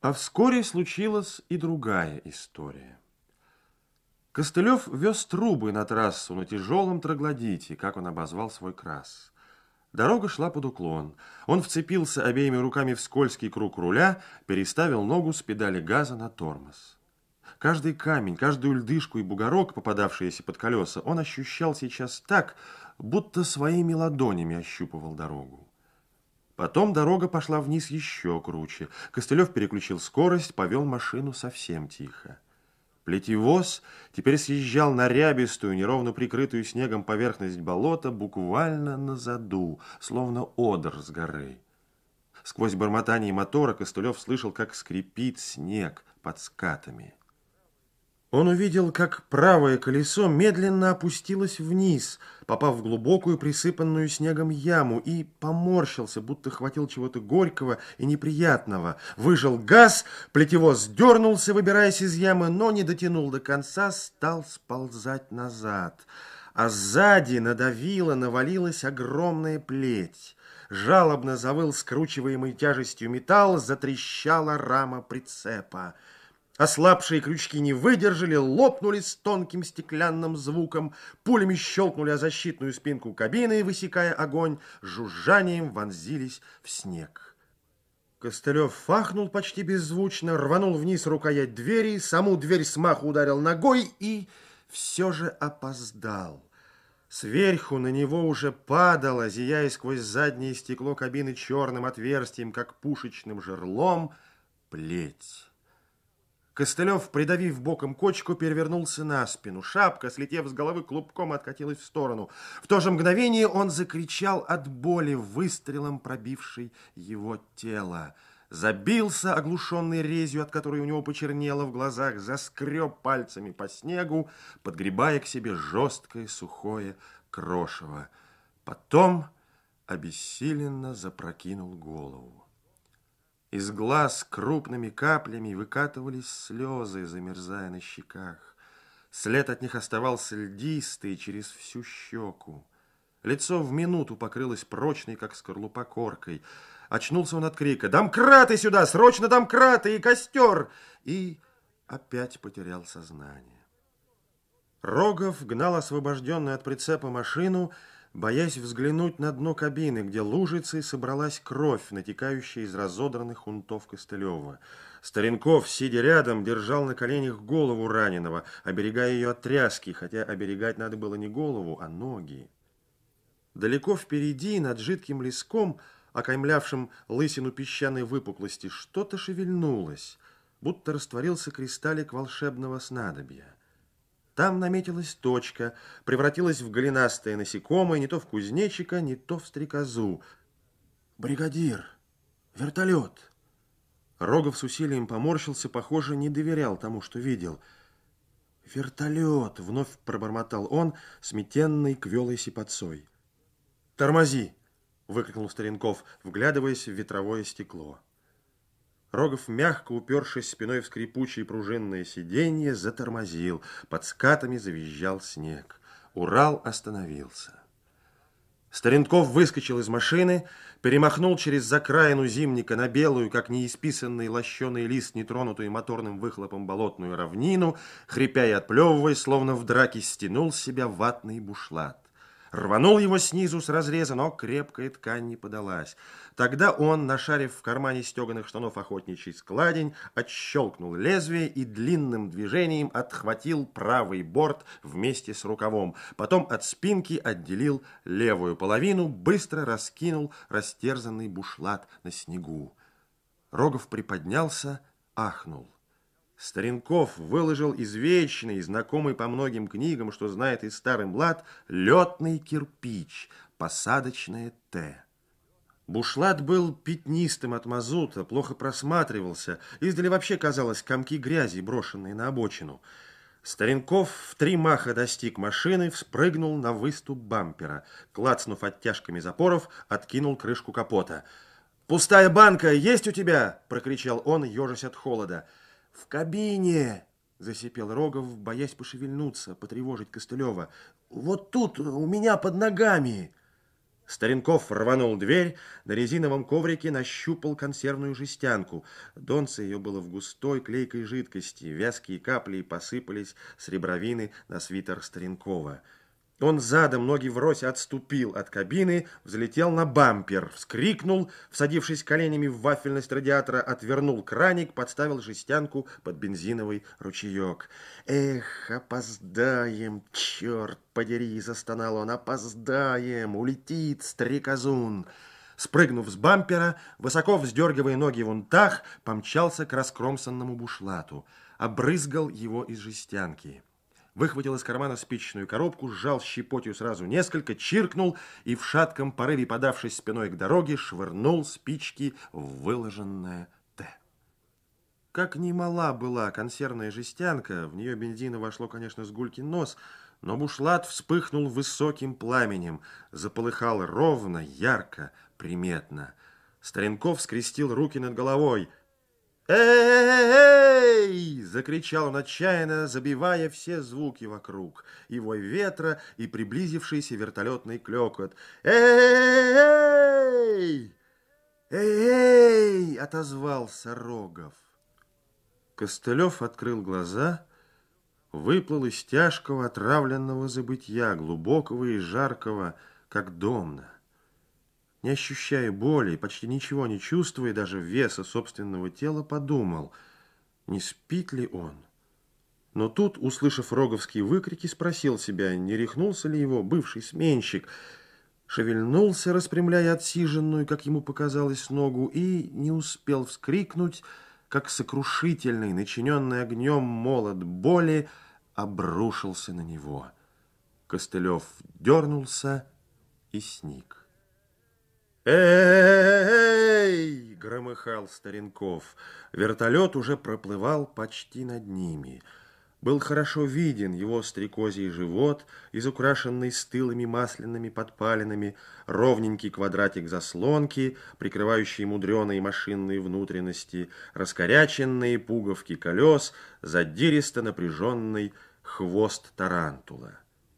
А вскоре случилась и другая история. Костылев вез трубы на трассу на тяжелом троглодите, как он обозвал свой крас. Дорога шла под уклон. Он вцепился обеими руками в скользкий круг руля, переставил ногу с педали газа на тормоз. Каждый камень, каждую льдышку и бугорок, попадавшиеся под колеса, он ощущал сейчас так, будто своими ладонями ощупывал дорогу. Потом дорога пошла вниз еще круче. Костылев переключил скорость, повел машину совсем тихо. Плетевоз теперь съезжал на рябистую, неровно прикрытую снегом поверхность болота буквально на заду, словно одр с горы. Сквозь бормотание мотора Костылев слышал, как скрипит снег под скатами. Он увидел, как правое колесо медленно опустилось вниз, попав в глубокую присыпанную снегом яму, и поморщился, будто хватил чего-то горького и неприятного. Выжил газ, плетевоз дернулся, выбираясь из ямы, но не дотянул до конца, стал сползать назад. А сзади надавила, навалилась огромная плеть. Жалобно завыл скручиваемый тяжестью металл, затрещала рама прицепа. Ослабшие крючки не выдержали, лопнули с тонким стеклянным звуком, пулями щелкнули о защитную спинку кабины, высекая огонь, жужжанием вонзились в снег. Костылев фахнул почти беззвучно, рванул вниз рукоять двери, саму дверь смаху ударил ногой и все же опоздал. Сверху на него уже падало, зияя сквозь заднее стекло кабины черным отверстием, как пушечным жерлом, плеть. Костылев, придавив боком кочку, перевернулся на спину. Шапка, слетев с головы, клубком откатилась в сторону. В то же мгновение он закричал от боли, выстрелом пробившей его тело. Забился, оглушенный резью, от которой у него почернело в глазах, заскреб пальцами по снегу, подгребая к себе жесткое сухое крошево. Потом обессиленно запрокинул голову. Из глаз крупными каплями выкатывались слезы, замерзая на щеках. След от них оставался льдистый через всю щеку. Лицо в минуту покрылось прочной, как скорлупа, коркой. Очнулся он от крика «Домкраты сюда! Срочно домкраты и костер!» И опять потерял сознание. Рогов гнал освобожденную от прицепа машину, боясь взглянуть на дно кабины, где лужицей собралась кровь, натекающая из разодранных унтов Костылева. Старенков, сидя рядом, держал на коленях голову раненого, оберегая ее от тряски, хотя оберегать надо было не голову, а ноги. Далеко впереди, над жидким леском, окаймлявшим лысину песчаной выпуклости, что-то шевельнулось, будто растворился кристаллик волшебного снадобья. Там наметилась точка, превратилась в голенастое насекомое, не то в кузнечика, не то в стрекозу. «Бригадир! Вертолет!» Рогов с усилием поморщился, похоже, не доверял тому, что видел. «Вертолет!» — вновь пробормотал он, сметенный квелой сипацой. «Тормози!» — выкрикнул Старенков, вглядываясь в ветровое стекло. Рогов, мягко упершись спиной в скрипучее пружинное сиденье, затормозил. Под скатами завизжал снег. Урал остановился. Старенков выскочил из машины, перемахнул через закраину зимника на белую, как неисписанный лощеный лист, нетронутую моторным выхлопом болотную равнину, хрипя и отплевываясь, словно в драке стянул с себя ватный бушлат. Рванул его снизу с разреза, но крепкая ткань не подалась. Тогда он, нашарив в кармане стеганых штанов охотничий складень, отщелкнул лезвие и длинным движением отхватил правый борт вместе с рукавом. Потом от спинки отделил левую половину, быстро раскинул растерзанный бушлат на снегу. Рогов приподнялся, ахнул. Старенков выложил извечный, знакомый по многим книгам, что знает и старый млад, летный кирпич, посадочное «Т». Бушлат был пятнистым от мазута, плохо просматривался, издали вообще казалось комки грязи, брошенные на обочину. Старенков в три маха достиг машины, вспрыгнул на выступ бампера. Клацнув оттяжками запоров, откинул крышку капота. «Пустая банка есть у тебя?» – прокричал он, ежась от холода. «В кабине!» — засипел Рогов, боясь пошевельнуться, потревожить Костылева. «Вот тут, у меня под ногами!» Старенков рванул дверь, на резиновом коврике нащупал консервную жестянку. Донце ее было в густой клейкой жидкости, вязкие капли посыпались с ребровины на свитер Старенкова. Он задом, ноги врозь, отступил от кабины, взлетел на бампер, вскрикнул, всадившись коленями в вафельность радиатора, отвернул краник, подставил жестянку под бензиновый ручеек. «Эх, опоздаем, черт подери!» — застонал он. «Опоздаем! Улетит стрекозун!» Спрыгнув с бампера, высоко вздергивая ноги в унтах, помчался к раскромсанному бушлату, обрызгал его из жестянки выхватил из кармана спичечную коробку, сжал щепотью сразу несколько, чиркнул и в шатком порыве, подавшись спиной к дороге, швырнул спички в выложенное «Т». Как немала была консервная жестянка, в нее бензина вошло, конечно, с гулькин нос, но бушлат вспыхнул высоким пламенем, заполыхал ровно, ярко, приметно. Старенков скрестил руки над головой. «Эй!» — закричал он отчаянно, забивая все звуки вокруг. И ветра, и приблизившийся вертолетный клекот. «Эй! Эй!» — отозвался Рогов. Костылев открыл глаза, выплыл из тяжкого отравленного забытья, глубокого и жаркого, как домна. Не ощущая боли, почти ничего не чувствуя, даже веса собственного тела, подумал — не спит ли он? Но тут, услышав роговские выкрики, спросил себя, не рехнулся ли его бывший сменщик, шевельнулся, распрямляя отсиженную, как ему показалось, ногу, и не успел вскрикнуть, как сокрушительный, начиненный огнем молот боли, обрушился на него. Костылев дернулся и сник. «Эй!» — громыхал Старенков. Вертолет уже проплывал почти над ними. Был хорошо виден его стрекозий живот, изукрашенный стылыми масляными подпалинами, ровненький квадратик заслонки, прикрывающий мудреные машинные внутренности, раскоряченные пуговки колес, задиристо напряженный хвост тарантула.